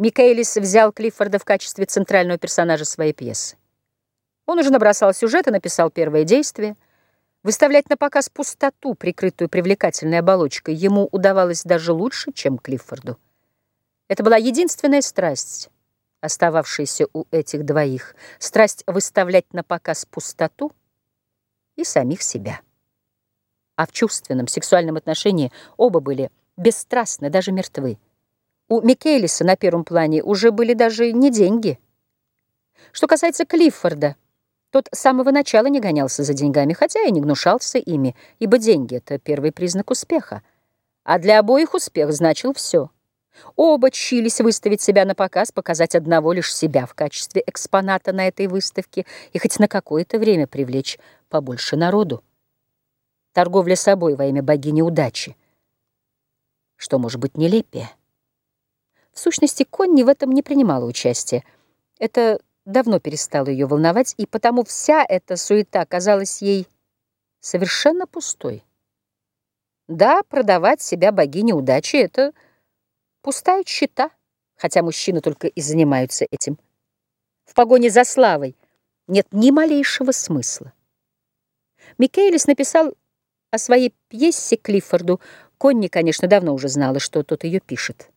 Микаэлис взял Клиффорда в качестве центрального персонажа своей пьесы. Он уже набросал сюжет и написал первое действие. Выставлять на показ пустоту, прикрытую привлекательной оболочкой, ему удавалось даже лучше, чем Клиффорду. Это была единственная страсть, остававшаяся у этих двоих, страсть выставлять на показ пустоту и самих себя. А в чувственном, сексуальном отношении оба были бесстрастны, даже мертвы. У Микелиса на первом плане уже были даже не деньги. Что касается Клиффорда, тот с самого начала не гонялся за деньгами, хотя и не гнушался ими, ибо деньги — это первый признак успеха. А для обоих успех значил все. Оба чились выставить себя на показ, показать одного лишь себя в качестве экспоната на этой выставке и хоть на какое-то время привлечь побольше народу. Торговля собой во имя богини удачи. Что может быть нелепее? В сущности, Конни в этом не принимала участия. Это давно перестало ее волновать, и потому вся эта суета казалась ей совершенно пустой. Да, продавать себя богине удачи — это пустая счета, хотя мужчины только и занимаются этим. В погоне за славой нет ни малейшего смысла. Микелис написал о своей пьесе Клиффорду. Конни, конечно, давно уже знала, что тот ее пишет.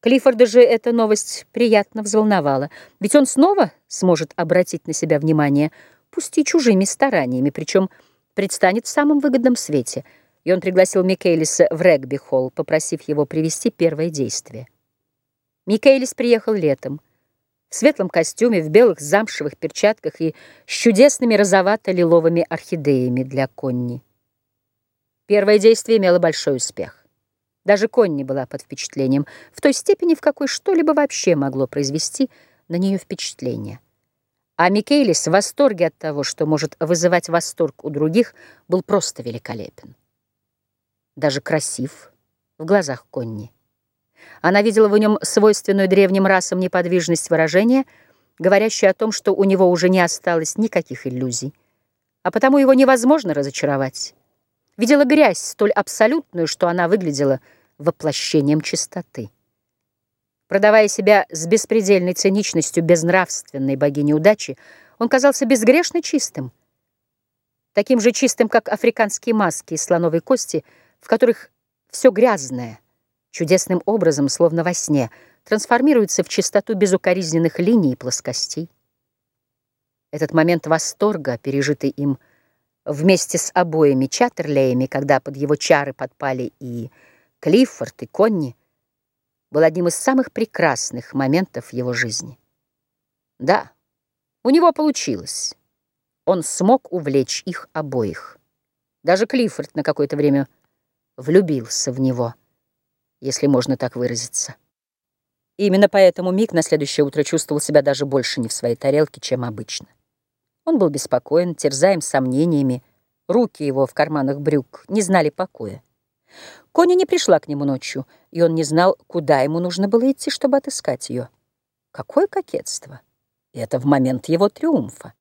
Клиффорда же эта новость приятно взволновала, ведь он снова сможет обратить на себя внимание, пусть и чужими стараниями, причем предстанет в самом выгодном свете, и он пригласил Микелиса в регби-холл, попросив его привести первое действие. Микелис приехал летом, в светлом костюме, в белых замшевых перчатках и с чудесными розовато-лиловыми орхидеями для Конни. Первое действие имело большой успех. Даже Конни была под впечатлением, в той степени, в какой что-либо вообще могло произвести на нее впечатление. А Микелис в восторге от того, что может вызывать восторг у других, был просто великолепен. Даже красив в глазах Конни. Она видела в нем свойственную древним расам неподвижность выражения, говорящую о том, что у него уже не осталось никаких иллюзий, а потому его невозможно разочаровать видела грязь столь абсолютную, что она выглядела воплощением чистоты. Продавая себя с беспредельной циничностью безнравственной богини удачи, он казался безгрешно чистым, таким же чистым, как африканские маски из слоновой кости, в которых все грязное, чудесным образом, словно во сне, трансформируется в чистоту безукоризненных линий и плоскостей. Этот момент восторга, пережитый им, — вместе с обоими Чаттерлеями, когда под его чары подпали и Клиффорд, и Конни, был одним из самых прекрасных моментов его жизни. Да, у него получилось. Он смог увлечь их обоих. Даже Клиффорд на какое-то время влюбился в него, если можно так выразиться. И именно поэтому Мик на следующее утро чувствовал себя даже больше не в своей тарелке, чем обычно. Он был беспокоен, терзаем сомнениями. Руки его в карманах брюк не знали покоя. Коня не пришла к нему ночью, и он не знал, куда ему нужно было идти, чтобы отыскать ее. Какое кокетство! И это в момент его триумфа.